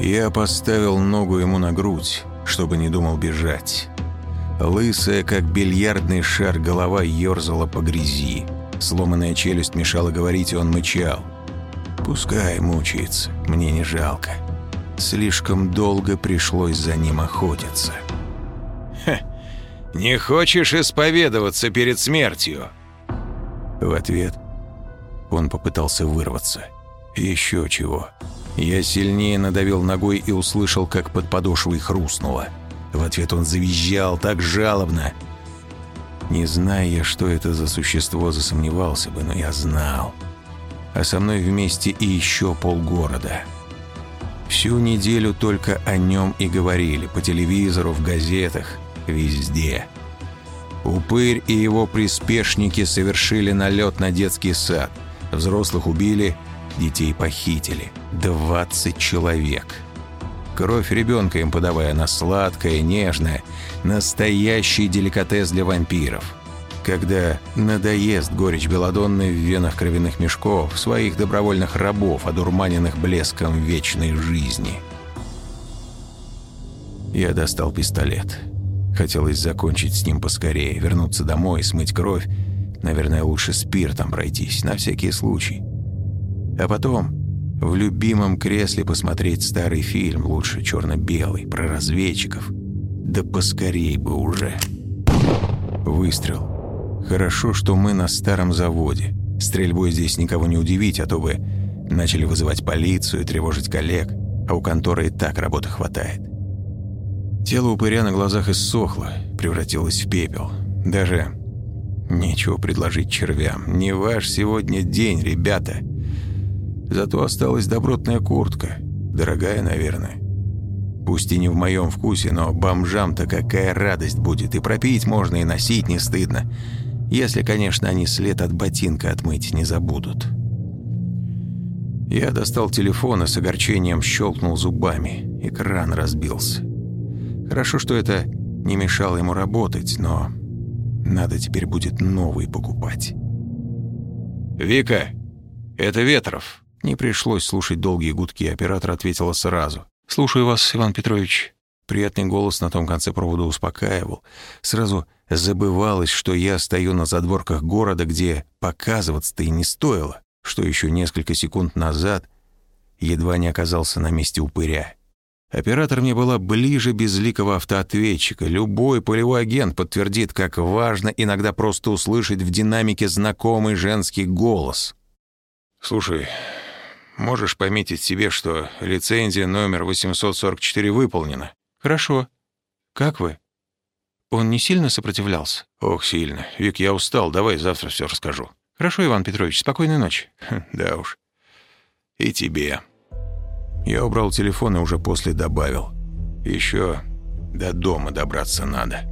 Я поставил ногу ему на грудь, чтобы не думал бежать. Лысая, как бильярдный шар, голова ерзала по грязи. Сломанная челюсть мешала говорить, и он мычал. Пускай мучается, мне не жалко. Слишком долго пришлось за ним охотиться. Ха, «Не хочешь исповедоваться перед смертью?» В ответ он попытался вырваться. Еще чего. Я сильнее надавил ногой и услышал, как под подошвой хрустнуло. В ответ он завизжал так жалобно. Не зная я, что это за существо, засомневался бы, но я знал. А со мной вместе и еще полгорода. Всю неделю только о нем и говорили, по телевизору, в газетах, везде. Упырь и его приспешники совершили налет на детский сад. Взрослых убили, детей похитили. 20 человек. Кровь ребенка им подавая, она сладкая, нежная, настоящий деликатес для вампиров. Когда надоест горечь белодонной в венах кровяных мешков, своих добровольных рабов, одурманенных блеском вечной жизни. Я достал пистолет. Хотелось закончить с ним поскорее, вернуться домой, смыть кровь. Наверное, лучше спиртом пройтись, на всякий случай. А потом в любимом кресле посмотреть старый фильм, лучше черно-белый, про разведчиков. Да поскорей бы уже. Выстрел. Хорошо, что мы на старом заводе. Стрельбой здесь никого не удивить, а то бы начали вызывать полицию, тревожить коллег, а у конторы и так работы хватает. Тело упыря на глазах иссохло, превратилось в пепел. Даже нечего предложить червям. Не ваш сегодня день, ребята. Зато осталась добротная куртка. Дорогая, наверное. Пусть и не в моем вкусе, но бомжам-то какая радость будет. И пропить можно, и носить не стыдно. Если, конечно, они след от ботинка отмыть не забудут. Я достал телефон и с огорчением щелкнул зубами. Экран разбился. Хорошо, что это не мешало ему работать, но надо теперь будет новый покупать. «Вика, это Ветров», не пришлось слушать долгие гудки, оператор ответила сразу. «Слушаю вас, Иван Петрович». Приятный голос на том конце провода успокаивал. Сразу забывалось, что я стою на задворках города, где показываться-то и не стоило, что еще несколько секунд назад едва не оказался на месте упыря. Оператор мне была ближе безликого автоответчика. Любой полевой агент подтвердит, как важно иногда просто услышать в динамике знакомый женский голос. «Слушай, Можешь пометить себе, что лицензия номер 844 выполнена. Хорошо. Как вы? Он не сильно сопротивлялся? Ох, сильно. Вик, я устал. Давай завтра все расскажу. Хорошо, Иван Петрович. Спокойной ночи. Да уж. И тебе. Я убрал телефон и уже после добавил. Еще до дома добраться надо.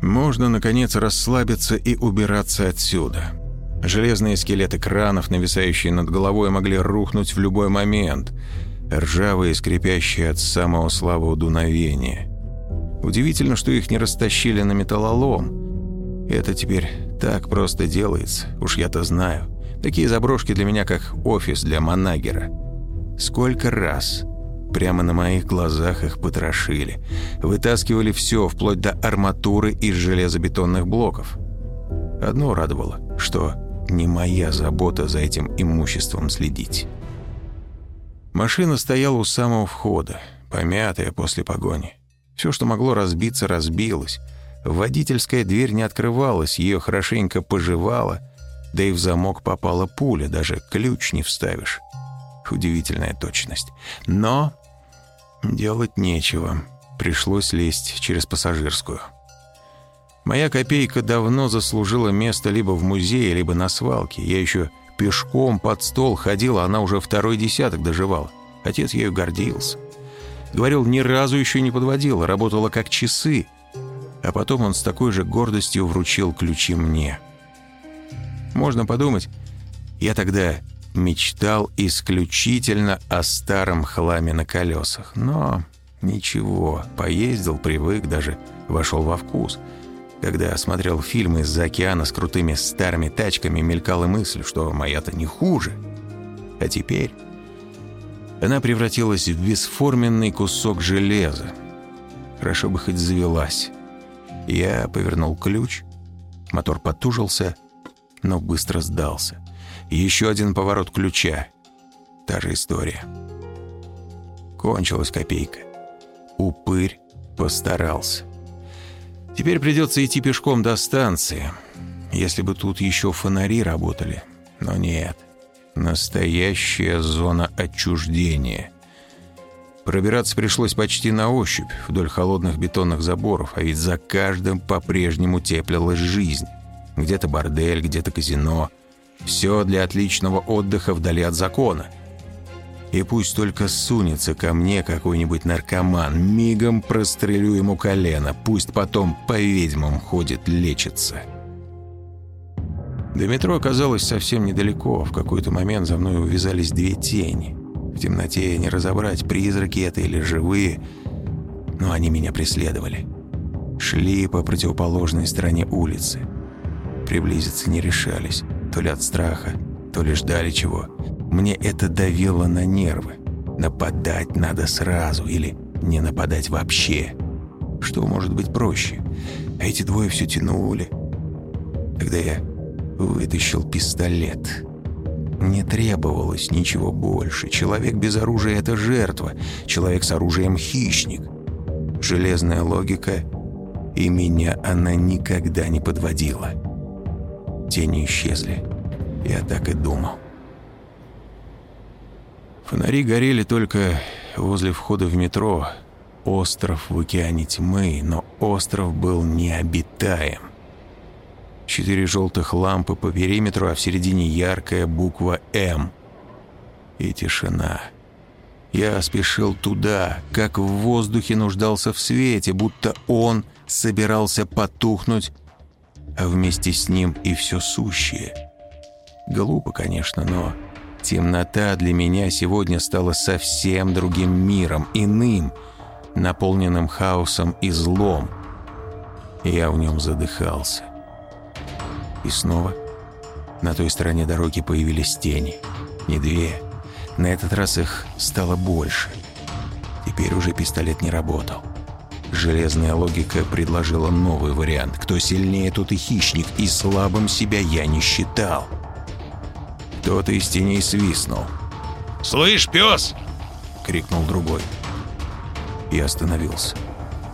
Можно, наконец, расслабиться и убираться отсюда. Железные скелеты кранов, нависающие над головой, могли рухнуть в любой момент, ржавые, скрипящие от самого слабого дуновения. Удивительно, что их не растащили на металлолом. Это теперь так просто делается, уж я-то знаю. Такие заброшки для меня, как офис для манагера. Сколько раз прямо на моих глазах их потрошили. Вытаскивали все, вплоть до арматуры из железобетонных блоков. Одно радовало, что не моя забота за этим имуществом следить. Машина стояла у самого входа, помятая после погони. Все, что могло разбиться, разбилось. Водительская дверь не открывалась, ее хорошенько пожевала, да и в замок попала пуля, даже ключ не вставишь. Удивительная точность. Но делать нечего. Пришлось лезть через пассажирскую. Моя копейка давно заслужила место либо в музее, либо на свалке. Я еще пешком под стол ходил, а она уже второй десяток доживала. Отец ею гордился. Говорил, ни разу еще не подводила, работала как часы. А потом он с такой же гордостью вручил ключи мне. Можно подумать, я тогда мечтал исключительно о старом хламе на колесах. Но ничего, поездил, привык, даже вошел во вкус – Когда смотрел фильмы из-за океана с крутыми старыми тачками, мелькала мысль, что моя-то не хуже. А теперь она превратилась в бесформенный кусок железа. Хорошо бы хоть завелась. Я повернул ключ, мотор потужился, но быстро сдался. Еще один поворот ключа. Та же история. Кончилась копейка. Упырь постарался. Теперь придется идти пешком до станции. Если бы тут еще фонари работали. Но нет. Настоящая зона отчуждения. Пробираться пришлось почти на ощупь вдоль холодных бетонных заборов, а ведь за каждым по-прежнему теплилась жизнь. Где-то бордель, где-то казино. Все для отличного отдыха вдали от закона. И пусть только сунется ко мне какой-нибудь наркоман, мигом прострелю ему колено, пусть потом по ведьмам ходит, лечится. До метро оказалось совсем недалеко. В какой-то момент за мной увязались две тени. В темноте не разобрать, призраки это или живые, но они меня преследовали. Шли по противоположной стороне улицы. Приблизиться не решались, то ли от страха, то ли ждали чего. Мне это давило на нервы. Нападать надо сразу или не нападать вообще. Что может быть проще? А эти двое все тянули. Тогда я вытащил пистолет. Не требовалось ничего больше. Человек без оружия — это жертва. Человек с оружием — хищник. Железная логика, и меня она никогда не подводила. Тени исчезли. Я так и думал. Фонари горели только возле входа в метро. Остров в океане тьмы, но остров был необитаем. Четыре желтых лампы по периметру, а в середине яркая буква «М». И тишина. Я спешил туда, как в воздухе нуждался в свете, будто он собирался потухнуть, а вместе с ним и все сущее. Глупо, конечно, но Темнота для меня сегодня стала совсем другим миром, иным, наполненным хаосом и злом. Я в нем задыхался. И снова на той стороне дороги появились тени. Не две. На этот раз их стало больше. Теперь уже пистолет не работал. Железная логика предложила новый вариант. Кто сильнее, тот и хищник, и слабым себя я не считал. Кто-то из теней свистнул. «Слышь, пес!» — крикнул другой. Я остановился.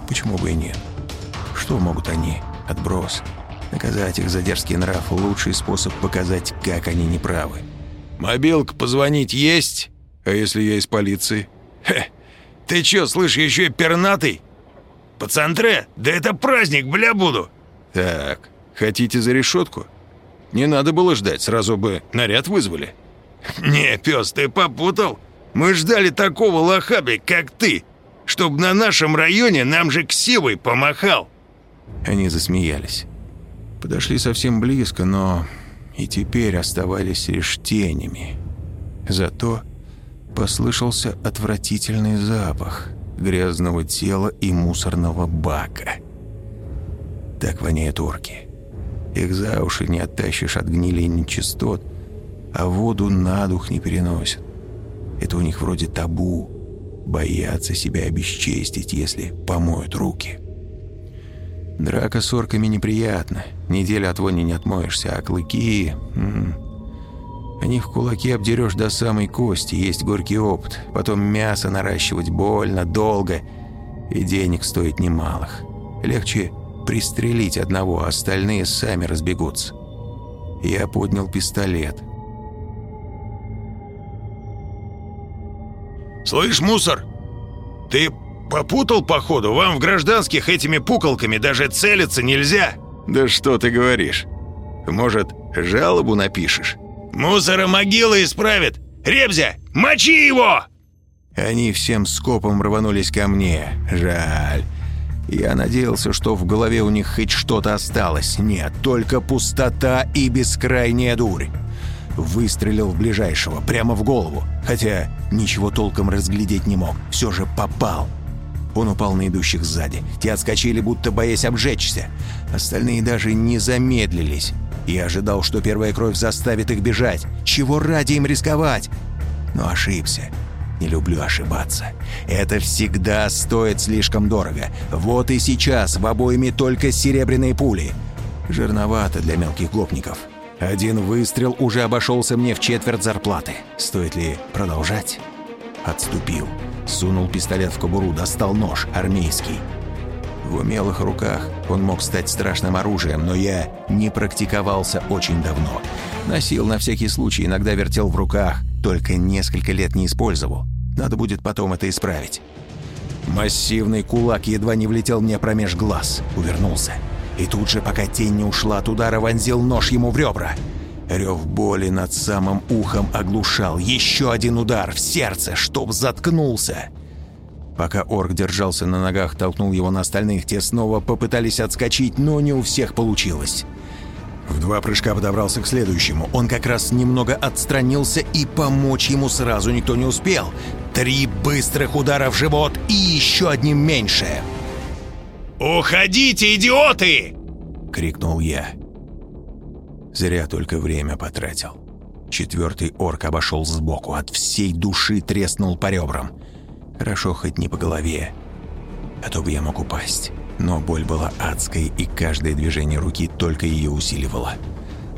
Почему бы и нет? Что могут они? Отброс. Наказать их за дерзкий нрав — лучший способ показать, как они неправы. «Мобилка позвонить есть? А если я из полиции?» «Хе! Ты чё, слышь, еще и пернатый? Пацантре? Да это праздник, бля, буду!» «Так, хотите за решетку? Не надо было ждать, сразу бы наряд вызвали. «Не, пес, ты попутал. Мы ждали такого лохаби, как ты, чтобы на нашем районе нам же ксивой помахал». Они засмеялись. Подошли совсем близко, но и теперь оставались лишь тенями. Зато послышался отвратительный запах грязного тела и мусорного бака. Так воняют орки. Их за уши не оттащишь от гнили и нечистот, а воду на дух не переносят. Это у них вроде табу. Боятся себя обесчестить, если помоют руки. Драка с орками неприятна. Неделю от вони не отмоешься, а клыки... М -м, они в кулаки обдерешь до самой кости, есть горький опыт. Потом мясо наращивать больно, долго, и денег стоит немалых. Легче пристрелить одного, а остальные сами разбегутся. Я поднял пистолет. «Слышь, мусор, ты попутал, походу? Вам в гражданских этими пуколками даже целиться нельзя!» «Да что ты говоришь? Может, жалобу напишешь?» «Мусора могила исправит! Ребзя, мочи его!» Они всем скопом рванулись ко мне. Жаль. Я надеялся, что в голове у них хоть что-то осталось. Нет, только пустота и бескрайняя дурь. Выстрелил в ближайшего, прямо в голову. Хотя ничего толком разглядеть не мог. Все же попал. Он упал на идущих сзади. Те отскочили, будто боясь обжечься. Остальные даже не замедлились. Я ожидал, что первая кровь заставит их бежать. Чего ради им рисковать? Но ошибся. Не люблю ошибаться. Это всегда стоит слишком дорого. Вот и сейчас в обоими только серебряные пули. Жирновато для мелких гопников. Один выстрел уже обошелся мне в четверть зарплаты. Стоит ли продолжать? Отступил. Сунул пистолет в кобуру, достал нож, армейский. В умелых руках он мог стать страшным оружием, но я не практиковался очень давно. Носил на всякий случай, иногда вертел в руках, только несколько лет не использовал. Надо будет потом это исправить. Массивный кулак едва не влетел мне промеж глаз. Увернулся. И тут же, пока тень не ушла от удара, вонзил нож ему в ребра. Рев боли над самым ухом оглушал. Еще один удар в сердце, чтоб заткнулся. Пока орк держался на ногах, толкнул его на остальных, те снова попытались отскочить, но не у всех получилось. В два прыжка подобрался к следующему. Он как раз немного отстранился, и помочь ему сразу никто не успел. Три быстрых удара в живот и еще одним меньше. «Уходите, идиоты!» — крикнул я. Зря только время потратил. Четвертый орк обошел сбоку, от всей души треснул по ребрам. Хорошо хоть не по голове, а то бы я мог упасть. Но боль была адской, и каждое движение руки только ее усиливало.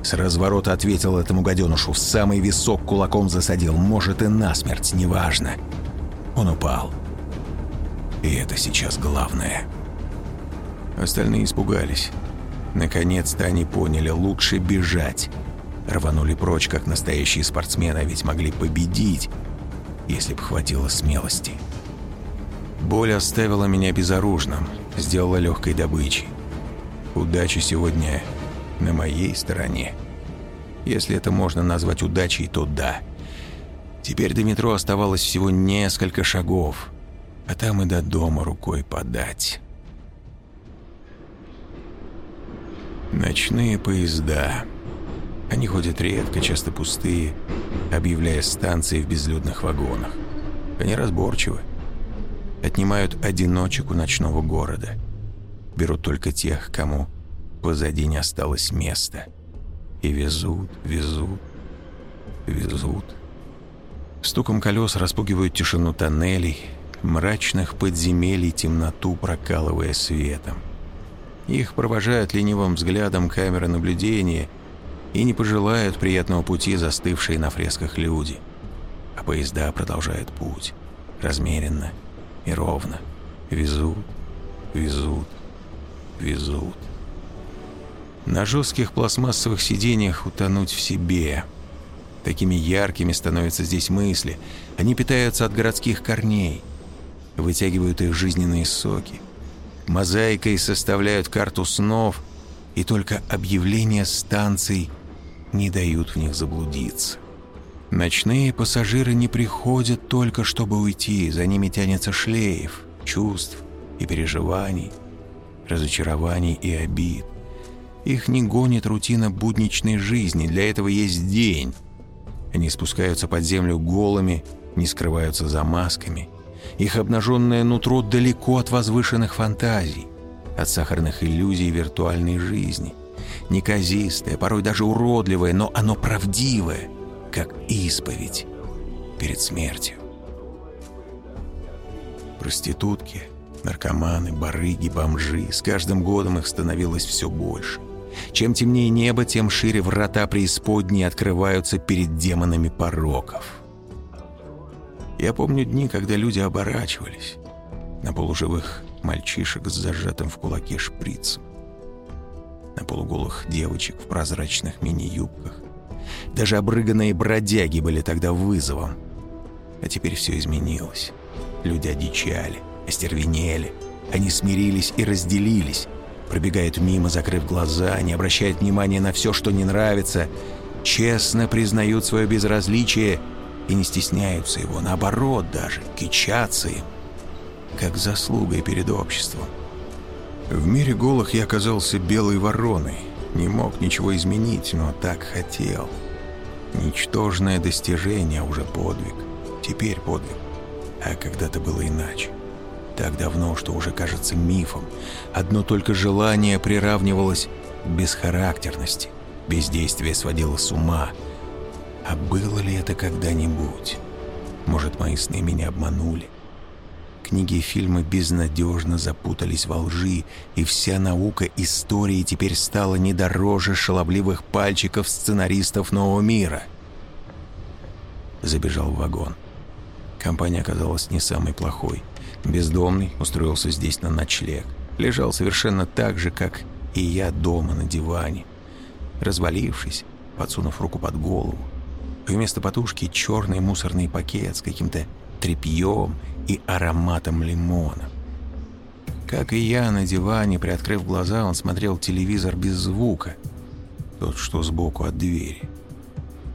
С разворота ответил этому гаденушу, в самый висок кулаком засадил, может и насмерть, неважно. Он упал. И это сейчас главное. Остальные испугались. Наконец-то они поняли, лучше бежать. Рванули прочь, как настоящие спортсмены, а ведь могли победить, если бы хватило смелости. Боль оставила меня безоружным, сделала легкой добычей. Удача сегодня на моей стороне. Если это можно назвать удачей, то да. Теперь до метро оставалось всего несколько шагов, а там и до дома рукой подать. Ночные поезда. Они ходят редко, часто пустые, объявляя станции в безлюдных вагонах. Они разборчивы. Отнимают одиночек у ночного города. Берут только тех, кому позади не осталось места. И везут, везут, везут. Стуком колес распугивают тишину тоннелей, мрачных подземелий темноту прокалывая светом. Их провожают ленивым взглядом камеры наблюдения и не пожелают приятного пути застывшие на фресках люди. А поезда продолжают путь. Размеренно и ровно. Везут, везут, везут. На жестких пластмассовых сиденьях утонуть в себе. Такими яркими становятся здесь мысли. Они питаются от городских корней. Вытягивают их жизненные соки мозаикой составляют карту снов, и только объявления станций не дают в них заблудиться. Ночные пассажиры не приходят только чтобы уйти, за ними тянется шлейф чувств и переживаний, разочарований и обид. Их не гонит рутина будничной жизни, для этого есть день. Они спускаются под землю голыми, не скрываются за масками – их обнаженное нутро далеко от возвышенных фантазий, от сахарных иллюзий виртуальной жизни. Неказистое, порой даже уродливое, но оно правдивое, как исповедь перед смертью. Проститутки, наркоманы, барыги, бомжи. С каждым годом их становилось все больше. Чем темнее небо, тем шире врата преисподней открываются перед демонами пороков. Я помню дни, когда люди оборачивались на полуживых мальчишек с зажатым в кулаке шприцем, на полуголых девочек в прозрачных мини-юбках. Даже обрыганные бродяги были тогда вызовом. А теперь все изменилось. Люди одичали, остервенели. Они смирились и разделились. Пробегают мимо, закрыв глаза, не обращают внимания на все, что не нравится. Честно признают свое безразличие – и не стесняются его, наоборот даже, кичатся им, как заслугой перед обществом. В мире голых я оказался белой вороной, не мог ничего изменить, но так хотел. Ничтожное достижение, уже подвиг. Теперь подвиг. А когда-то было иначе. Так давно, что уже кажется мифом. Одно только желание приравнивалось к бесхарактерности. Бездействие сводило с ума. А было ли это когда-нибудь? Может, мои сны меня обманули? Книги и фильмы безнадежно запутались во лжи, и вся наука истории теперь стала не дороже шаловливых пальчиков сценаристов нового мира. Забежал в вагон. Компания оказалась не самой плохой. Бездомный устроился здесь на ночлег. Лежал совершенно так же, как и я дома на диване. Развалившись, подсунув руку под голову. Вместо подушки черный мусорный пакет с каким-то тряпьем и ароматом лимона. Как и я на диване, приоткрыв глаза, он смотрел телевизор без звука. Тот, что сбоку от двери.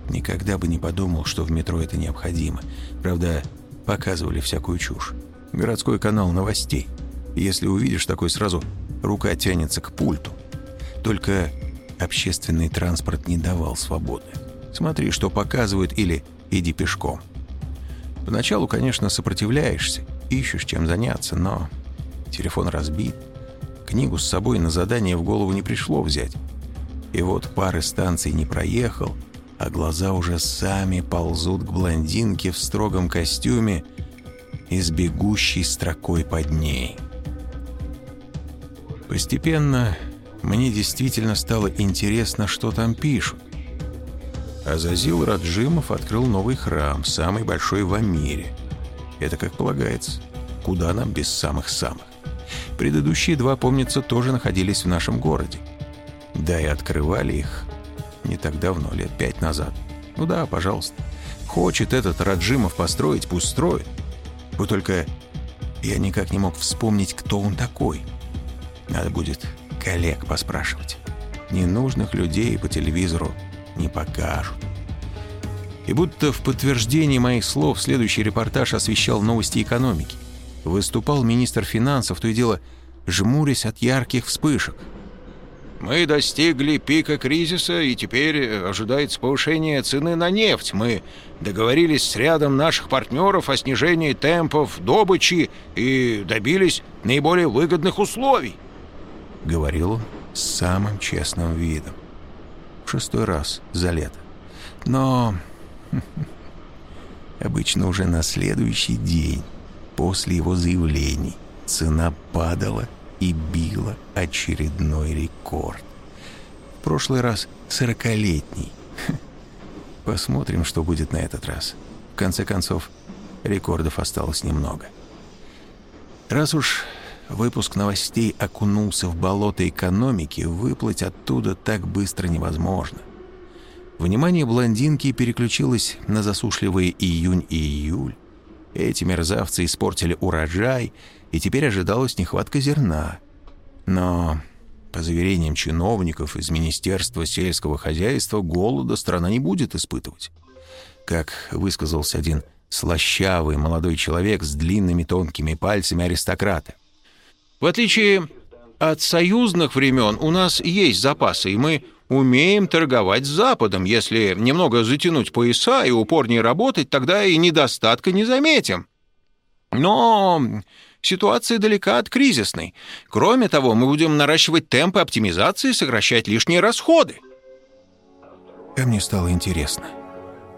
Никогда бы не подумал, что в метро это необходимо. Правда, показывали всякую чушь. Городской канал новостей. Если увидишь такой, сразу рука тянется к пульту. Только общественный транспорт не давал свободы. Смотри, что показывают, или иди пешком. Поначалу, конечно, сопротивляешься, ищешь чем заняться, но телефон разбит. Книгу с собой на задание в голову не пришло взять. И вот пары станций не проехал, а глаза уже сами ползут к блондинке в строгом костюме и с бегущей строкой под ней. Постепенно мне действительно стало интересно, что там пишут. Азазил Раджимов открыл новый храм, самый большой в мире. Это как полагается. Куда нам без самых-самых? Предыдущие два, помнится, тоже находились в нашем городе. Да и открывали их не так давно, лет пять назад. Ну да, пожалуйста. Хочет этот Раджимов построить, пусть строит. Вот только я никак не мог вспомнить, кто он такой. Надо будет коллег поспрашивать. Ненужных людей по телевизору не покажут. И будто в подтверждении моих слов следующий репортаж освещал новости экономики. Выступал министр финансов, то и дело жмурясь от ярких вспышек. Мы достигли пика кризиса, и теперь ожидается повышение цены на нефть. Мы договорились с рядом наших партнеров о снижении темпов добычи и добились наиболее выгодных условий. Говорил он с самым честным видом шестой раз за лето. Но обычно уже на следующий день после его заявлений цена падала и била очередной рекорд. В прошлый раз сорокалетний. Посмотрим, что будет на этот раз. В конце концов, рекордов осталось немного. Раз уж выпуск новостей окунулся в болото экономики, выплыть оттуда так быстро невозможно. Внимание блондинки переключилось на засушливые июнь и июль. Эти мерзавцы испортили урожай, и теперь ожидалась нехватка зерна. Но, по заверениям чиновников из Министерства сельского хозяйства, голода страна не будет испытывать. Как высказался один слащавый молодой человек с длинными тонкими пальцами аристократа. В отличие от союзных времен, у нас есть запасы, и мы умеем торговать с Западом. Если немного затянуть пояса и упорнее работать, тогда и недостатка не заметим. Но ситуация далека от кризисной. Кроме того, мы будем наращивать темпы оптимизации и сокращать лишние расходы. А мне стало интересно,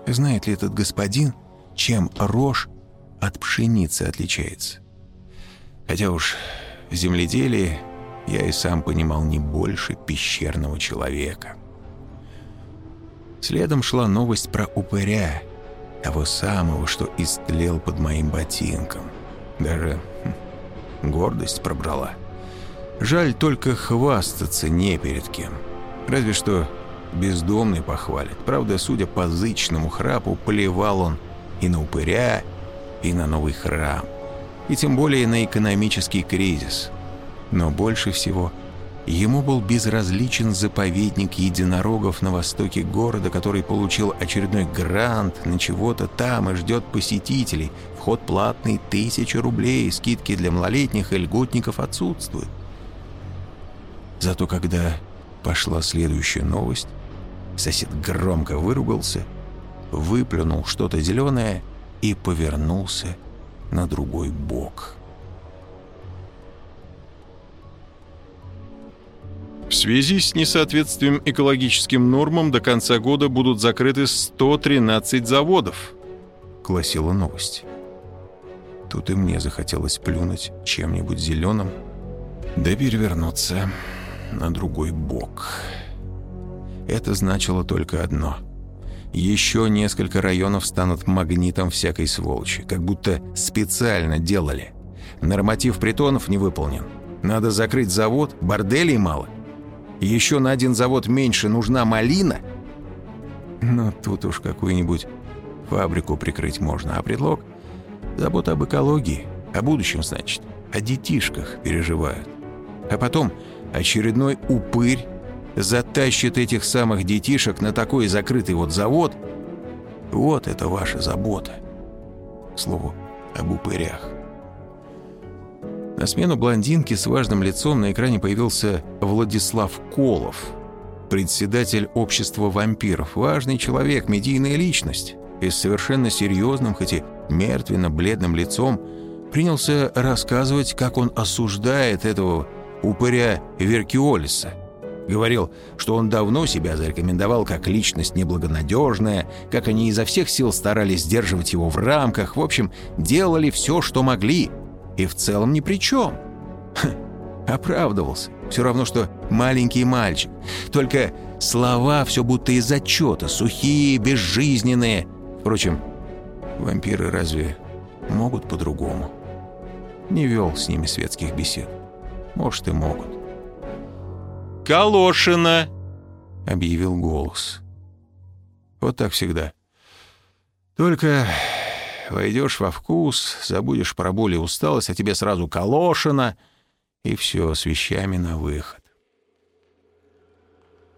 знает ли этот господин, чем рожь от пшеницы отличается? Хотя уж в земледелии я и сам понимал не больше пещерного человека. Следом шла новость про упыря, того самого, что истлел под моим ботинком. Даже хм, гордость пробрала. Жаль только хвастаться не перед кем. Разве что бездомный похвалит. Правда, судя по зычному храпу, плевал он и на упыря, и на новый храм и тем более на экономический кризис. Но больше всего ему был безразличен заповедник единорогов на востоке города, который получил очередной грант на чего-то там и ждет посетителей. Вход платный – тысяча рублей, скидки для малолетних и льготников отсутствуют. Зато когда пошла следующая новость, сосед громко выругался, выплюнул что-то зеленое и повернулся на другой бок. В связи с несоответствием экологическим нормам до конца года будут закрыты 113 заводов, гласила новость. Тут и мне захотелось плюнуть чем-нибудь зеленым, да перевернуться на другой бок. Это значило только одно — еще несколько районов станут магнитом всякой сволочи, как будто специально делали. Норматив притонов не выполнен. Надо закрыть завод, борделей мало. Еще на один завод меньше нужна малина. Но тут уж какую-нибудь фабрику прикрыть можно, а предлог Забота об экологии, о будущем, значит, о детишках переживают. А потом очередной упырь затащит этих самых детишек на такой закрытый вот завод. Вот это ваша забота. К слову, об упырях. На смену блондинки с важным лицом на экране появился Владислав Колов, председатель общества вампиров, важный человек, медийная личность и с совершенно серьезным, хоть и мертвенно-бледным лицом, принялся рассказывать, как он осуждает этого упыря Веркиолиса. Говорил, что он давно себя зарекомендовал как личность неблагонадежная, как они изо всех сил старались сдерживать его в рамках, в общем, делали все, что могли, и в целом ни при чем. Ха, оправдывался. Все равно, что маленький мальчик. Только слова все будто из отчета, сухие, безжизненные. Впрочем, вампиры разве могут по-другому? Не вел с ними светских бесед. Может, и могут. «Калошина!» — объявил голос. Вот так всегда. Только войдешь во вкус, забудешь про боль и усталость, а тебе сразу Калошина, и все, с вещами на выход.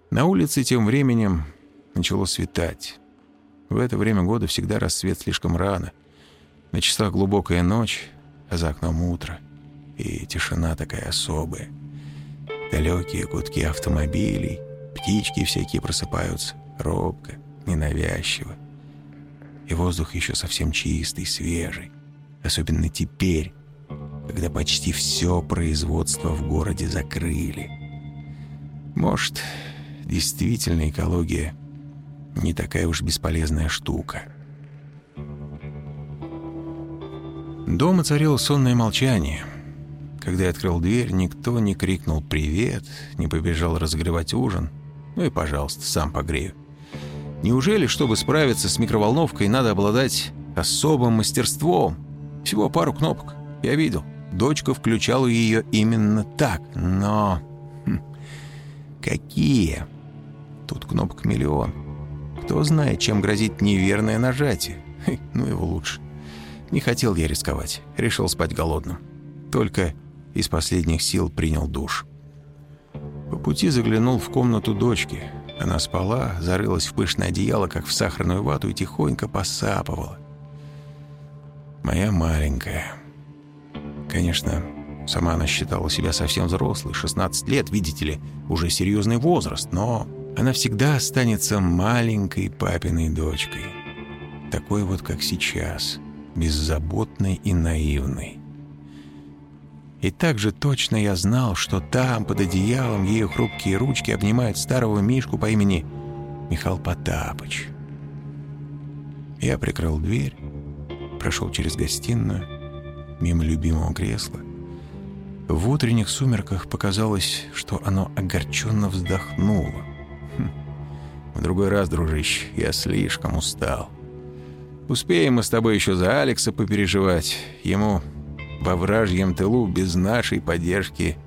На улице тем временем начало светать. В это время года всегда рассвет слишком рано. На часах глубокая ночь, а за окном утро. И тишина такая особая. Далекие гудки автомобилей, птички всякие просыпаются, робко, ненавязчиво. И воздух еще совсем чистый, свежий. Особенно теперь, когда почти все производство в городе закрыли. Может, действительно экология не такая уж бесполезная штука. Дома царило сонное молчание. Когда я открыл дверь, никто не крикнул «Привет», не побежал разогревать ужин. Ну и, пожалуйста, сам погрею. Неужели, чтобы справиться с микроволновкой, надо обладать особым мастерством? Всего пару кнопок. Я видел. Дочка включала ее именно так. Но... Хм, какие? Тут кнопок миллион. Кто знает, чем грозит неверное нажатие. Ну его лучше. Не хотел я рисковать. Решил спать голодным. Только из последних сил принял душ. По пути заглянул в комнату дочки. Она спала, зарылась в пышное одеяло, как в сахарную вату, и тихонько посапывала. Моя маленькая. Конечно, сама она считала себя совсем взрослой, 16 лет, видите ли, уже серьезный возраст, но она всегда останется маленькой папиной дочкой. Такой вот, как сейчас, беззаботной и наивной. И так же точно я знал, что там, под одеялом, ее хрупкие ручки обнимают старого Мишку по имени Михаил Потапыч. Я прикрыл дверь, прошел через гостиную, мимо любимого кресла. В утренних сумерках показалось, что оно огорченно вздохнуло. Хм. В другой раз, дружище, я слишком устал. Успеем мы с тобой еще за Алекса попереживать. Ему во вражьем тылу без нашей поддержки,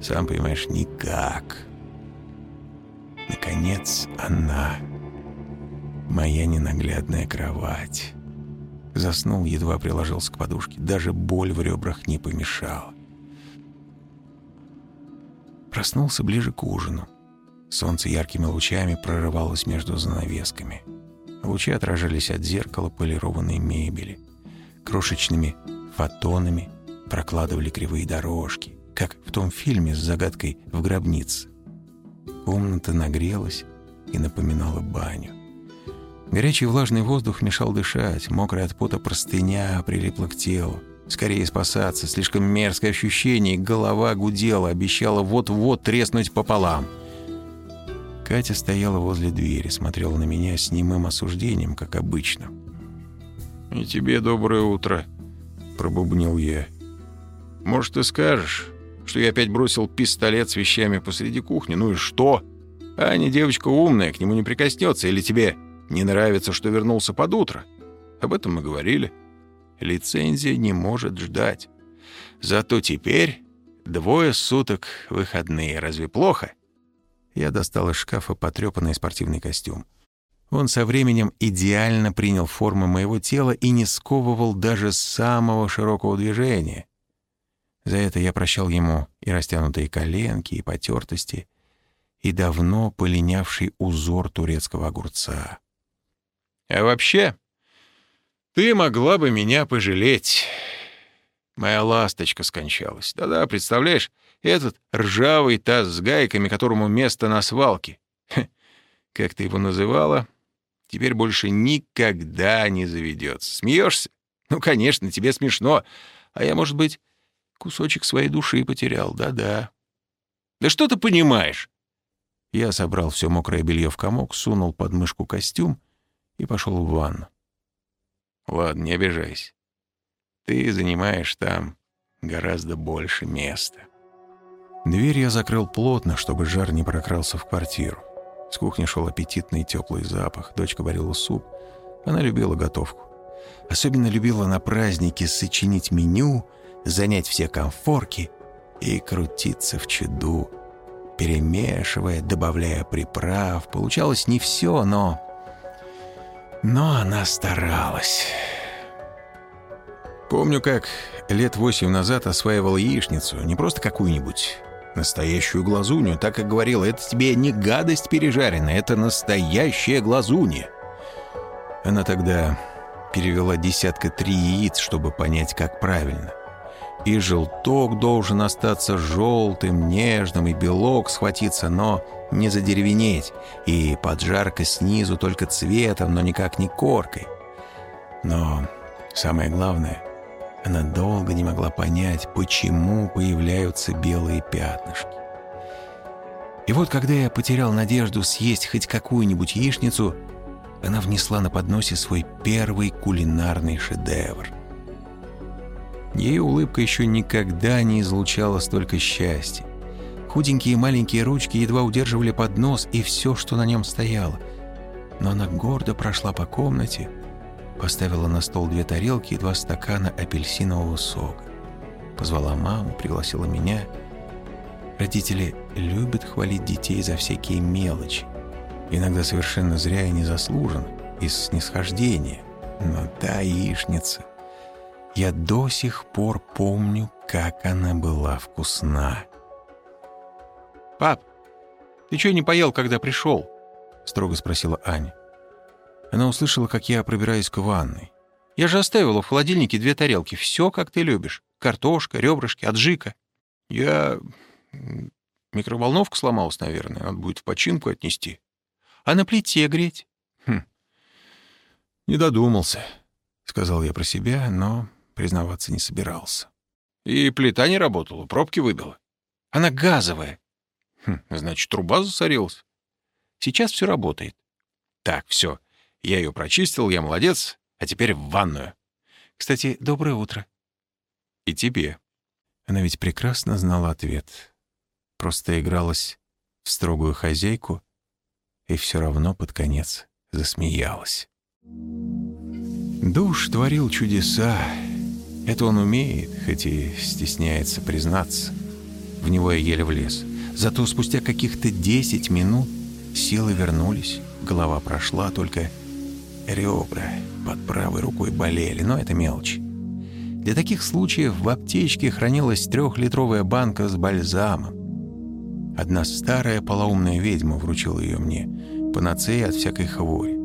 сам понимаешь, никак. Наконец, она, моя ненаглядная кровать. Заснул, едва приложился к подушке. Даже боль в ребрах не помешала. Проснулся ближе к ужину. Солнце яркими лучами прорывалось между занавесками. Лучи отражались от зеркала полированной мебели. Крошечными фотонами прокладывали кривые дорожки, как в том фильме с загадкой в гробнице. Комната нагрелась и напоминала баню. Горячий влажный воздух мешал дышать, мокрая от пота простыня прилипла к телу. Скорее спасаться, слишком мерзкое ощущение, голова гудела, обещала вот-вот треснуть пополам. Катя стояла возле двери, смотрела на меня с немым осуждением, как обычно. «И тебе доброе утро», — пробубнил я. «Может, ты скажешь, что я опять бросил пистолет с вещами посреди кухни? Ну и что? Аня девочка умная, к нему не прикоснется. Или тебе не нравится, что вернулся под утро? Об этом мы говорили». Лицензия не может ждать. Зато теперь двое суток выходные. Разве плохо? Я достал из шкафа потрепанный спортивный костюм. Он со временем идеально принял форму моего тела и не сковывал даже самого широкого движения. За это я прощал ему и растянутые коленки, и потертости, и давно полинявший узор турецкого огурца. А вообще, ты могла бы меня пожалеть. Моя ласточка скончалась. Да-да, представляешь, этот ржавый таз с гайками, которому место на свалке. Как ты его называла? Теперь больше никогда не заведется. Смеешься? Ну, конечно, тебе смешно. А я, может быть, кусочек своей души потерял. Да-да. Да что ты понимаешь? Я собрал все мокрое белье в комок, сунул под мышку костюм и пошел в ванну. Ладно, не обижайся. Ты занимаешь там гораздо больше места. Дверь я закрыл плотно, чтобы жар не прокрался в квартиру. С кухни шел аппетитный теплый запах. Дочка варила суп. Она любила готовку. Особенно любила на празднике сочинить меню, занять все комфорки и крутиться в чаду, перемешивая, добавляя приправ. Получалось не все, но но она старалась. Помню, как лет восемь назад осваивал яичницу, не просто какую-нибудь, настоящую глазунью, так как говорила, это тебе не гадость пережаренная, это настоящая глазунья. Она тогда перевела десятка три яиц, чтобы понять, как правильно. И желток должен остаться желтым, нежным, и белок схватиться, но не задеревенеть, и поджарка снизу только цветом, но никак не коркой. Но самое главное, она долго не могла понять, почему появляются белые пятнышки. И вот когда я потерял надежду съесть хоть какую-нибудь яичницу, она внесла на подносе свой первый кулинарный шедевр. Ее улыбка еще никогда не излучала столько счастья. Худенькие маленькие ручки едва удерживали поднос и все, что на нем стояло. Но она гордо прошла по комнате, поставила на стол две тарелки и два стакана апельсинового сока. Позвала маму, пригласила меня. Родители любят хвалить детей за всякие мелочи. Иногда совершенно зря и незаслуженно, из снисхождения. Но та яичница... Я до сих пор помню, как она была вкусна. «Пап, ты что не поел, когда пришел?» — строго спросила Аня. Она услышала, как я пробираюсь к ванной. «Я же оставила в холодильнике две тарелки. Все, как ты любишь. Картошка, ребрышки, аджика. Я... Микроволновка сломалась, наверное. Надо будет в починку отнести. А на плите греть?» хм. «Не додумался», — сказал я про себя, но признаваться не собирался. «И плита не работала, пробки выбила. Она газовая. Хм, значит, труба засорилась. Сейчас все работает. Так, все. Я ее прочистил, я молодец, а теперь в ванную. Кстати, доброе утро. И тебе. Она ведь прекрасно знала ответ. Просто игралась в строгую хозяйку и все равно под конец засмеялась. Душ творил чудеса. Это он умеет, хоть и стесняется признаться. В него я еле влез. Зато спустя каких-то 10 минут силы вернулись, голова прошла, только ребра под правой рукой болели, но это мелочь. Для таких случаев в аптечке хранилась трехлитровая банка с бальзамом. Одна старая полоумная ведьма вручила ее мне, панацея от всякой хвори.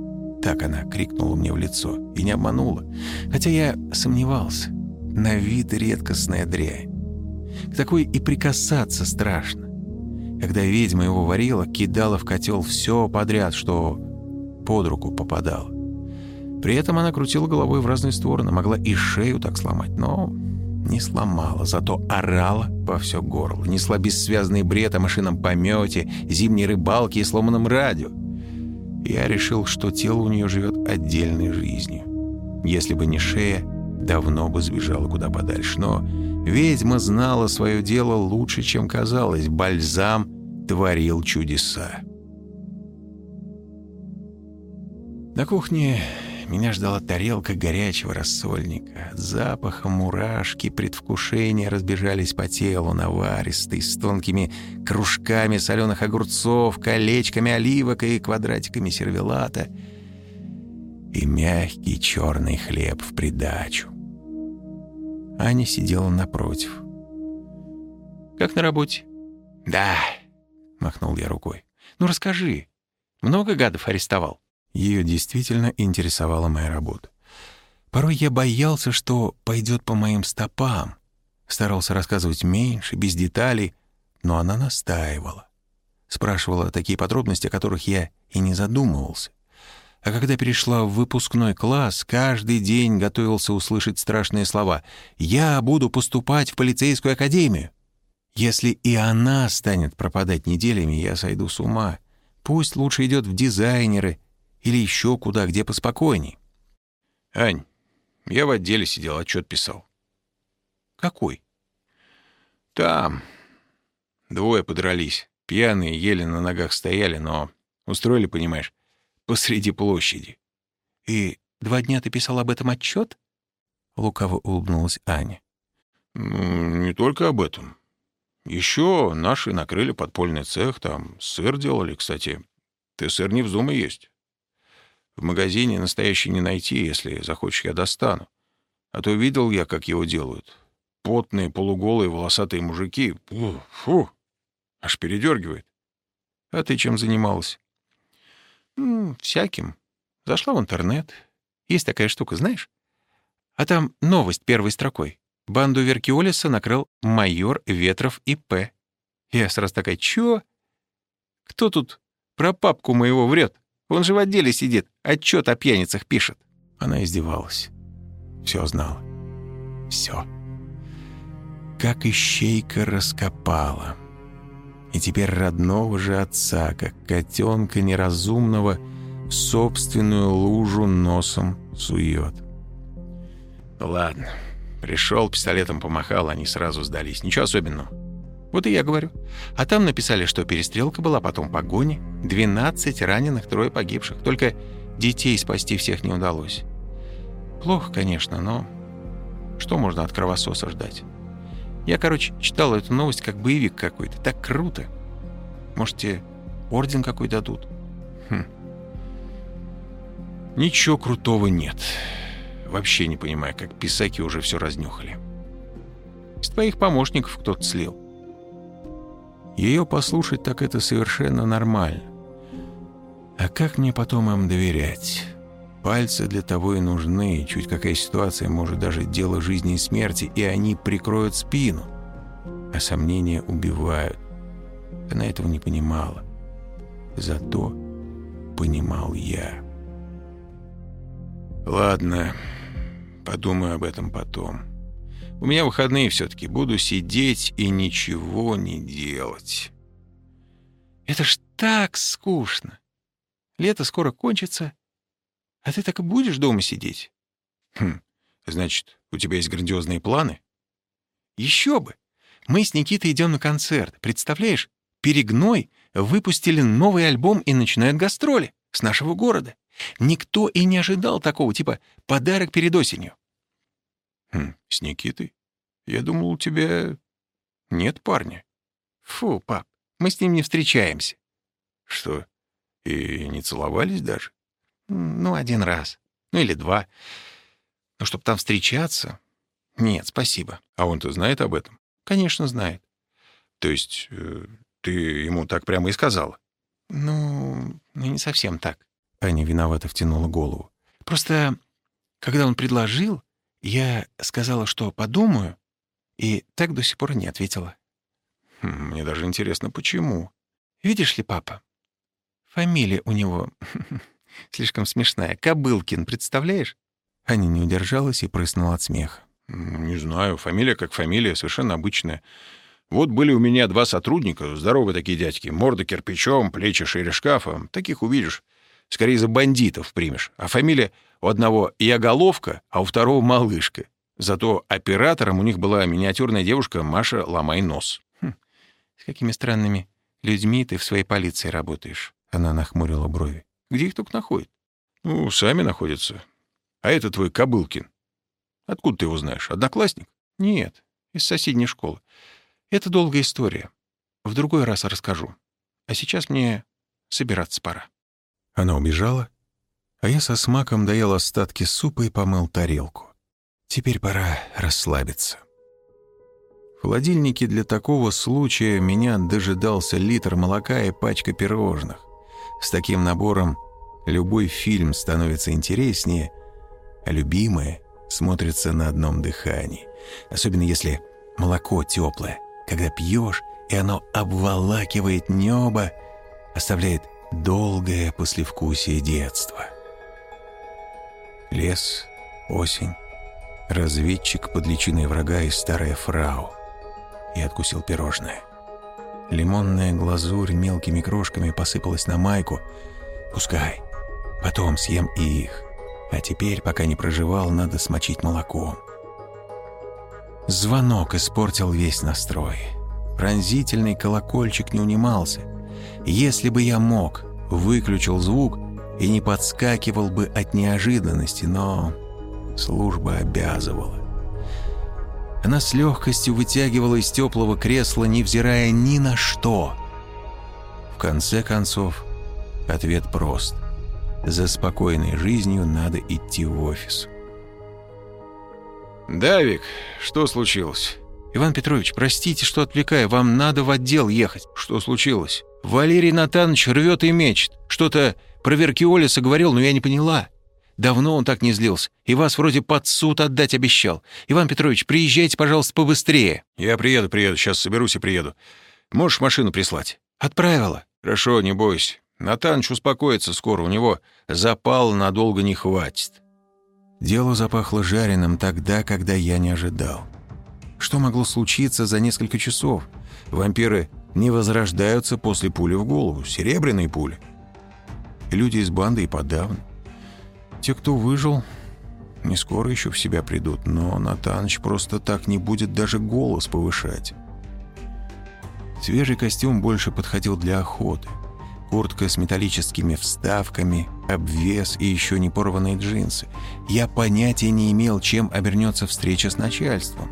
Так она крикнула мне в лицо и не обманула, хотя я сомневался. На вид редкостная дрянь. К такой и прикасаться страшно. Когда ведьма его варила, кидала в котел все подряд, что под руку попадало. При этом она крутила головой в разные стороны, могла и шею так сломать, но не сломала, зато орала во все горло, несла бессвязный бред о машинном помете, зимней рыбалке и сломанном радио. Я решил, что тело у нее живет отдельной жизнью. Если бы не шея, давно бы сбежала куда подальше. Но ведьма знала свое дело лучше, чем казалось. Бальзам творил чудеса. На кухне меня ждала тарелка горячего рассольника. Запахом мурашки, предвкушения разбежались по телу, наваристый, с тонкими кружками соленых огурцов, колечками оливок и квадратиками сервелата. И мягкий черный хлеб в придачу. Аня сидела напротив. «Как на работе?» «Да», — махнул я рукой. «Ну расскажи, много гадов арестовал?» Ее действительно интересовала моя работа. Порой я боялся, что пойдет по моим стопам. Старался рассказывать меньше, без деталей, но она настаивала. Спрашивала такие подробности, о которых я и не задумывался. А когда перешла в выпускной класс, каждый день готовился услышать страшные слова «Я буду поступать в полицейскую академию». Если и она станет пропадать неделями, я сойду с ума. Пусть лучше идет в дизайнеры или еще куда, где поспокойней. Ань, я в отделе сидел, отчет писал. Какой? Там. Двое подрались. Пьяные, еле на ногах стояли, но устроили, понимаешь, посреди площади. И два дня ты писал об этом отчет? Лукаво улыбнулась Аня. Не только об этом. Еще наши накрыли подпольный цех, там сыр делали, кстати. Ты сыр не вздумай есть. В магазине настоящий не найти, если захочешь, я достану. А то видел я, как его делают. Потные, полуголые, волосатые мужики. Фу, фу аж передергивает. А ты чем занималась? Ну, всяким. Зашла в интернет. Есть такая штука, знаешь? А там новость первой строкой. Банду Веркиолиса накрыл майор Ветров И.П. Я сразу такая, чё? Кто тут про папку моего врет? Он же в отделе сидит, отчет о пьяницах пишет». Она издевалась. Все знала. Все. Как ищейка раскопала. И теперь родного же отца, как котенка неразумного, собственную лужу носом сует. ладно. Пришел, пистолетом помахал, они сразу сдались. Ничего особенного. Вот и я говорю. А там написали, что перестрелка была, потом погони. 12 раненых, трое погибших. Только детей спасти всех не удалось. Плохо, конечно, но что можно от кровососа ждать? Я, короче, читал эту новость как боевик какой-то. Так круто. Может, тебе орден какой дадут? Хм. Ничего крутого нет. Вообще не понимаю, как писаки уже все разнюхали. Из твоих помощников кто-то слил. Ее послушать так это совершенно нормально. А как мне потом им доверять? Пальцы для того и нужны, чуть какая ситуация, может даже дело жизни и смерти, и они прикроют спину. А сомнения убивают. Она этого не понимала. Зато понимал я. Ладно, подумаю об этом потом. У меня выходные все-таки. Буду сидеть и ничего не делать. Это ж так скучно. Лето скоро кончится, а ты так и будешь дома сидеть. Хм, значит, у тебя есть грандиозные планы? Еще бы. Мы с Никитой идем на концерт. Представляешь, Перегной выпустили новый альбом и начинают гастроли с нашего города. Никто и не ожидал такого, типа подарок перед осенью. Хм, с Никитой? Я думал, у тебя нет парня. Фу, пап, мы с ним не встречаемся. Что, и не целовались даже? Ну, один раз. Ну, или два. Но чтоб там встречаться... Нет, спасибо. А он-то знает об этом? Конечно, знает. То есть э, ты ему так прямо и сказала? Ну, ну, не совсем так. Аня виновато втянула голову. Просто, когда он предложил, я сказала, что подумаю, и так до сих пор не ответила. Хм, мне даже интересно, почему. Видишь ли, папа, фамилия у него Слишком смешная. Кобылкин, представляешь? Аня не удержалась и прыснула от смеха. «Не знаю, фамилия как фамилия, совершенно обычная. Вот были у меня два сотрудника, здоровые такие дядьки, морда кирпичом, плечи шире шкафа. Таких увидишь, скорее за бандитов примешь. А фамилия у одного я головка, а у второго малышка. Зато оператором у них была миниатюрная девушка Маша Ломай нос. Хм, с какими странными людьми ты в своей полиции работаешь? Она нахмурила брови. Где их только находят? Ну, сами находятся. А это твой Кобылкин. Откуда ты его знаешь? Одноклассник? Нет, из соседней школы. Это долгая история. В другой раз расскажу. А сейчас мне собираться пора. Она убежала, а я со смаком доел остатки супа и помыл тарелку. Теперь пора расслабиться. В холодильнике для такого случая меня дожидался литр молока и пачка пирожных. С таким набором любой фильм становится интереснее, а любимое смотрится на одном дыхании. Особенно если молоко теплое, когда пьешь, и оно обволакивает небо, оставляет долгое послевкусие детства. Лес, осень, разведчик под личиной врага и старая фрау. И откусил пирожное. Лимонная глазурь мелкими крошками посыпалась на майку. Пускай. Потом съем и их. А теперь, пока не проживал, надо смочить молоком. Звонок испортил весь настрой. Пронзительный колокольчик не унимался. Если бы я мог, выключил звук и не подскакивал бы от неожиданности, но служба обязывала. Она с легкостью вытягивала из теплого кресла, невзирая ни на что. В конце концов, ответ прост. За спокойной жизнью надо идти в офис. «Давик, что случилось?» «Иван Петрович, простите, что отвлекаю, вам надо в отдел ехать». «Что случилось?» «Валерий Натанович рвет и мечет. Что-то про Веркиолиса говорил, но я не поняла. Давно он так не злился. И вас вроде под суд отдать обещал. Иван Петрович, приезжайте, пожалуйста, побыстрее». «Я приеду, приеду. Сейчас соберусь и приеду. Можешь машину прислать?» «Отправила». «Хорошо, не бойся. Натаныч успокоится скоро, у него запал надолго не хватит». Дело запахло жареным тогда, когда я не ожидал. Что могло случиться за несколько часов? Вампиры не возрождаются после пули в голову, серебряной пули. Люди из банды и подавно. Те, кто выжил, не скоро еще в себя придут, но Натаныч просто так не будет даже голос повышать. Свежий костюм больше подходил для охоты. Куртка с металлическими вставками, обвес и еще не порванные джинсы. Я понятия не имел, чем обернется встреча с начальством.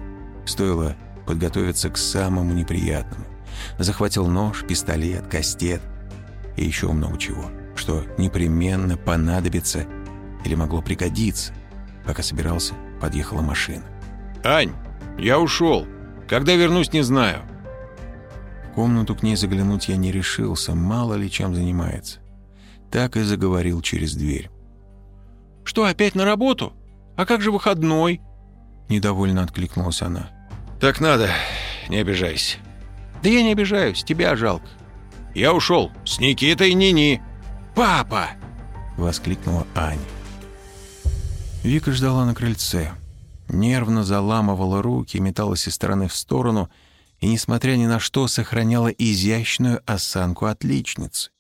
Стоило подготовиться к самому неприятному. Захватил нож, пистолет, кастет и еще много чего, что непременно понадобится или могло пригодиться. Пока собирался, подъехала машина. «Ань, я ушел. Когда вернусь, не знаю». В комнату к ней заглянуть я не решился, мало ли чем занимается. Так и заговорил через дверь. «Что, опять на работу? А как же выходной?» Недовольно откликнулась она. «Так надо, не обижайся». «Да я не обижаюсь, тебя жалко». «Я ушел, с Никитой ни-ни». «Папа!» — воскликнула Аня. Вика ждала на крыльце. Нервно заламывала руки, металась из стороны в сторону и, несмотря ни на что, сохраняла изящную осанку отличницы.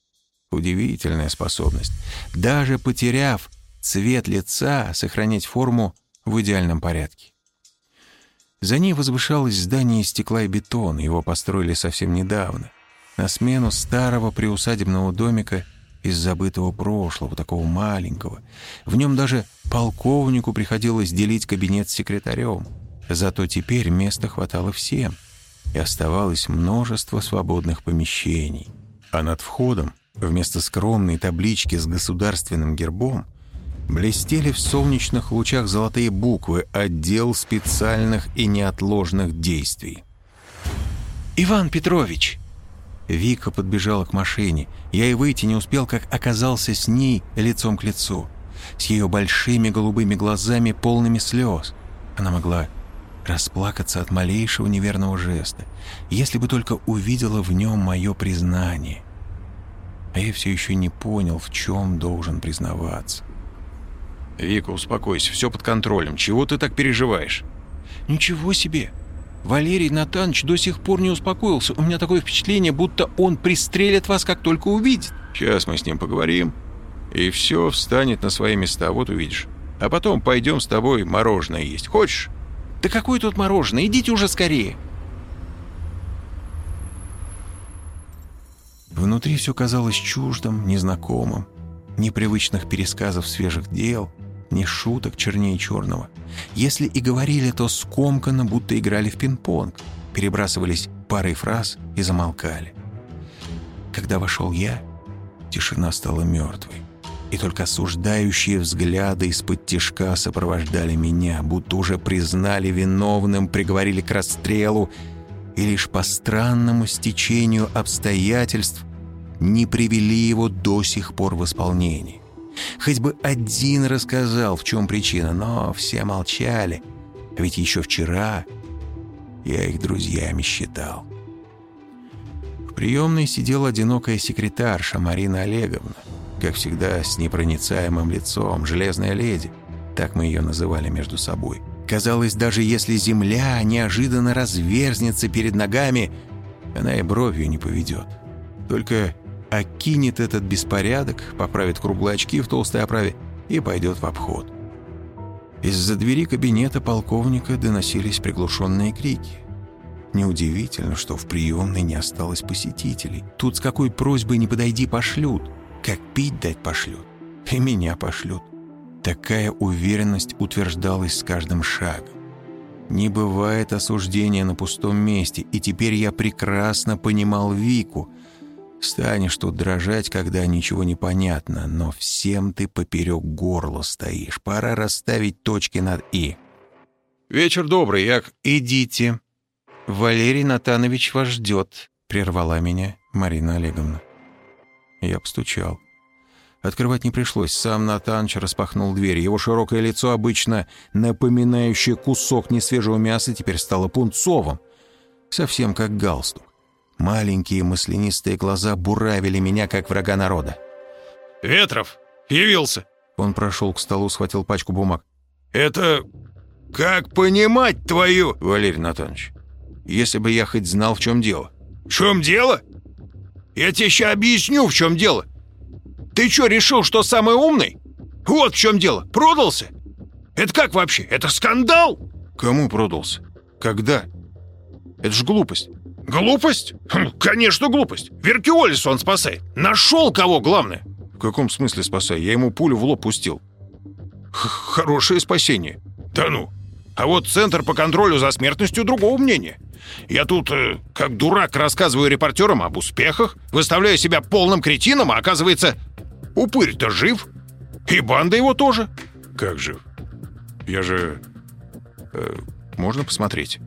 Удивительная способность. Даже потеряв цвет лица, сохранять форму в идеальном порядке. За ней возвышалось здание из стекла и бетона, его построили совсем недавно. На смену старого приусадебного домика из забытого прошлого, такого маленького. В нем даже полковнику приходилось делить кабинет с секретарем. Зато теперь места хватало всем, и оставалось множество свободных помещений. А над входом, вместо скромной таблички с государственным гербом, блестели в солнечных лучах золотые буквы «Отдел специальных и неотложных действий». «Иван Петрович!» Вика подбежала к машине. Я и выйти не успел, как оказался с ней лицом к лицу. С ее большими голубыми глазами, полными слез. Она могла расплакаться от малейшего неверного жеста, если бы только увидела в нем мое признание. А я все еще не понял, в чем должен признаваться. «Вика, успокойся, все под контролем. Чего ты так переживаешь?» «Ничего себе! Валерий Натанович до сих пор не успокоился. У меня такое впечатление, будто он пристрелит вас, как только увидит». «Сейчас мы с ним поговорим, и все встанет на свои места, вот увидишь. А потом пойдем с тобой мороженое есть. Хочешь?» «Да какое тут мороженое? Идите уже скорее!» Внутри все казалось чуждым, незнакомым. Непривычных пересказов свежих дел, ни шуток чернее черного. Если и говорили, то скомканно, будто играли в пинг-понг. Перебрасывались парой фраз и замолкали. Когда вошел я, тишина стала мертвой. И только осуждающие взгляды из-под тишка сопровождали меня, будто уже признали виновным, приговорили к расстрелу, и лишь по странному стечению обстоятельств не привели его до сих пор в исполнение. Хоть бы один рассказал, в чем причина, но все молчали. Ведь еще вчера я их друзьями считал. В приемной сидела одинокая секретарша Марина Олеговна, как всегда с непроницаемым лицом, железная леди, так мы ее называли между собой. Казалось, даже если земля неожиданно разверзнется перед ногами, она и бровью не поведет. Только окинет этот беспорядок, поправит круглые очки в толстой оправе и пойдет в обход. Из-за двери кабинета полковника доносились приглушенные крики. Неудивительно, что в приемной не осталось посетителей. Тут с какой просьбой не подойди пошлют. Как пить дать пошлют. И меня пошлют. Такая уверенность утверждалась с каждым шагом. Не бывает осуждения на пустом месте, и теперь я прекрасно понимал Вику — Станешь тут дрожать, когда ничего не понятно, но всем ты поперек горла стоишь. Пора расставить точки над «и». «Вечер добрый, як...» «Идите. Валерий Натанович вас ждет», — прервала меня Марина Олеговна. Я постучал. Открывать не пришлось. Сам Натаныч распахнул дверь. Его широкое лицо, обычно напоминающее кусок несвежего мяса, теперь стало пунцовым. Совсем как галстук. Маленькие маслянистые глаза буравили меня, как врага народа. «Ветров! Явился!» Он прошел к столу, схватил пачку бумаг. «Это... как понимать твою...» «Валерий Натанович, если бы я хоть знал, в чем дело». «В чем дело? Я тебе сейчас объясню, в чем дело. Ты что, решил, что самый умный? Вот в чем дело. Продался? Это как вообще? Это скандал?» «Кому продался? Когда? Это ж глупость». Глупость? Хм, конечно, глупость. Веркиолис он спасает. Нашел кого, главное. В каком смысле спасай? Я ему пулю в лоб пустил. Х Хорошее спасение. Да ну. А вот Центр по контролю за смертностью другого мнения. Я тут, э, как дурак, рассказываю репортерам об успехах, выставляю себя полным кретином, а оказывается, упырь-то жив. И банда его тоже. Как жив? Я же... Э, можно посмотреть?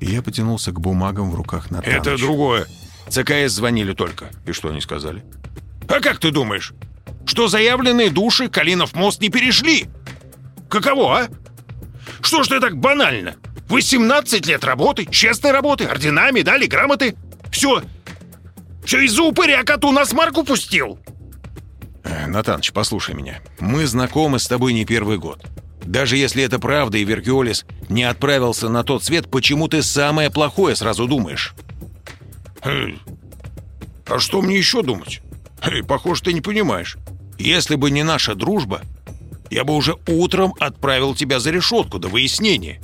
Я потянулся к бумагам в руках Натаныча. «Это другое. ЦКС звонили только. И что они сказали?» «А как ты думаешь? Что заявленные души Калинов мост не перешли? Каково, а? Что ж ты так банально? 18 лет работы, честной работы, ордена, медали, грамоты. Все. Все из-за упыря коту на смарку пустил. Э, Натаныч, послушай меня. Мы знакомы с тобой не первый год. Даже если это правда и Веркиолис не отправился на тот свет, почему ты самое плохое сразу думаешь? А что мне еще думать? Похоже, ты не понимаешь. Если бы не наша дружба, я бы уже утром отправил тебя за решетку до выяснения.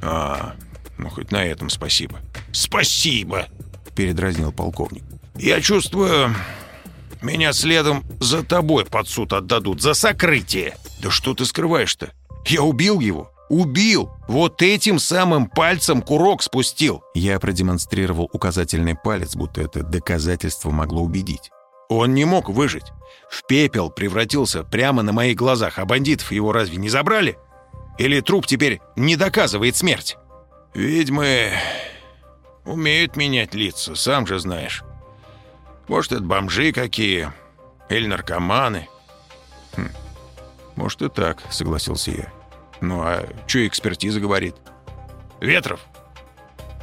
А, ну хоть на этом спасибо. Спасибо, передразнил полковник. Я чувствую, меня следом за тобой под суд отдадут за сокрытие. Да что ты скрываешь-то? Я убил его. Убил! Вот этим самым пальцем курок спустил!» Я продемонстрировал указательный палец, будто это доказательство могло убедить. «Он не мог выжить. В пепел превратился прямо на моих глазах, а бандитов его разве не забрали? Или труп теперь не доказывает смерть?» «Ведьмы умеют менять лица, сам же знаешь. Может, это бомжи какие, или наркоманы». Хм. «Может, и так», — согласился я. Ну а что экспертиза говорит? Ветров,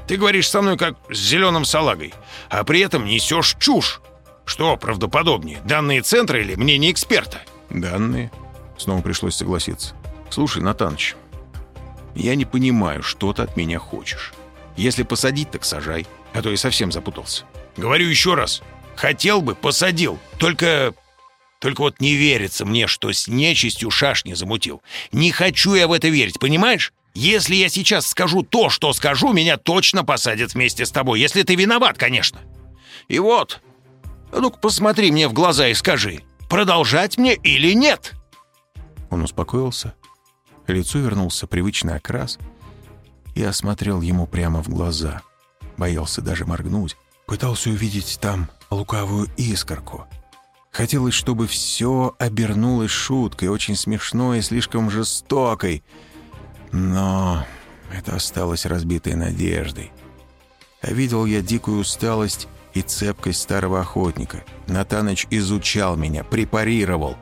ты говоришь со мной как с зеленым салагой, а при этом несешь чушь. Что правдоподобнее, данные центра или мнение эксперта? Данные. Снова пришлось согласиться. Слушай, Натаныч, я не понимаю, что ты от меня хочешь. Если посадить, так сажай, а то я совсем запутался. Говорю еще раз, хотел бы, посадил. Только... Только вот не верится мне, что с нечистью шашни замутил. Не хочу я в это верить, понимаешь? Если я сейчас скажу то, что скажу, меня точно посадят вместе с тобой, если ты виноват, конечно. И вот, ну-ка посмотри мне в глаза и скажи, продолжать мне или нет?» Он успокоился, лицу вернулся привычный окрас и осмотрел ему прямо в глаза. Боялся даже моргнуть, пытался увидеть там лукавую искорку. Хотелось, чтобы все обернулось шуткой, очень смешной и слишком жестокой — но это осталось разбитой надеждой. А видел я дикую усталость и цепкость старого охотника. Натаныч изучал меня, препарировал.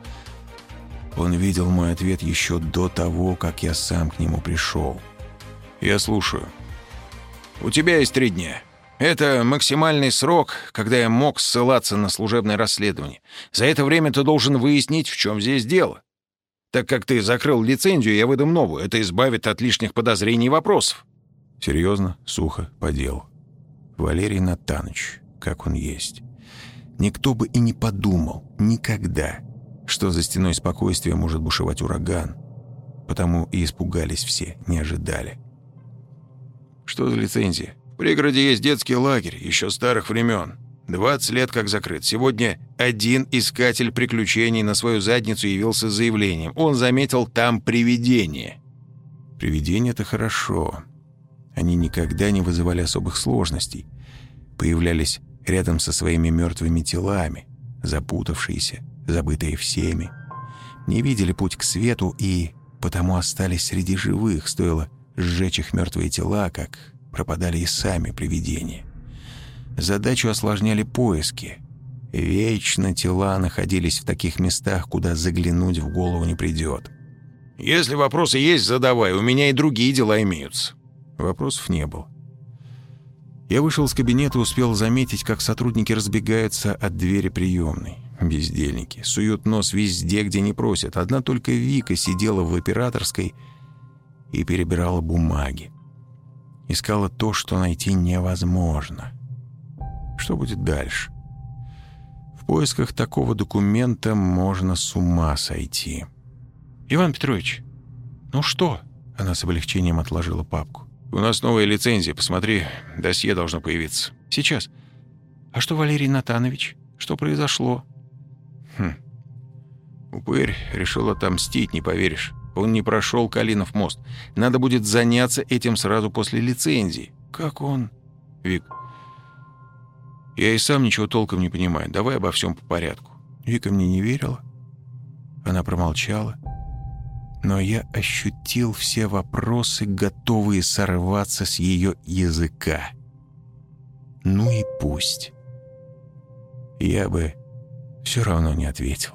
Он видел мой ответ еще до того, как я сам к нему пришел. «Я слушаю. У тебя есть три дня. Это максимальный срок, когда я мог ссылаться на служебное расследование. За это время ты должен выяснить, в чем здесь дело. Так как ты закрыл лицензию, я выдам новую. Это избавит от лишних подозрений и вопросов». Серьезно, сухо, по делу. Валерий Натаныч, как он есть. Никто бы и не подумал, никогда, что за стеной спокойствия может бушевать ураган. Потому и испугались все, не ожидали. «Что за лицензия? В пригороде есть детский лагерь, еще старых времен. 20 лет как закрыт. Сегодня один искатель приключений на свою задницу явился с заявлением. Он заметил там привидение. Привидение — это хорошо. Они никогда не вызывали особых сложностей. Появлялись рядом со своими мертвыми телами, запутавшиеся, забытые всеми. Не видели путь к свету и потому остались среди живых, стоило сжечь их мертвые тела, как пропадали и сами привидения. Задачу осложняли поиски. Вечно тела находились в таких местах, куда заглянуть в голову не придет. «Если вопросы есть, задавай, у меня и другие дела имеются». Вопросов не было. Я вышел из кабинета и успел заметить, как сотрудники разбегаются от двери приемной. Бездельники. Суют нос везде, где не просят. Одна только Вика сидела в операторской и перебирала бумаги. Искала то, что найти невозможно. Что будет дальше? В поисках такого документа можно с ума сойти. «Иван Петрович, ну что?» Она с облегчением отложила папку. «У нас новая лицензия, посмотри, досье должно появиться. Сейчас. А что Валерий Натанович? Что произошло?» «Хм. Упырь решил отомстить, не поверишь. Он не прошел Калинов мост. Надо будет заняться этим сразу после лицензии. Как он?» «Вик, я и сам ничего толком не понимаю. Давай обо всем по порядку». Вика мне не верила. Она промолчала. Но я ощутил все вопросы, готовые сорваться с ее языка. Ну и пусть. Я бы все равно не ответил.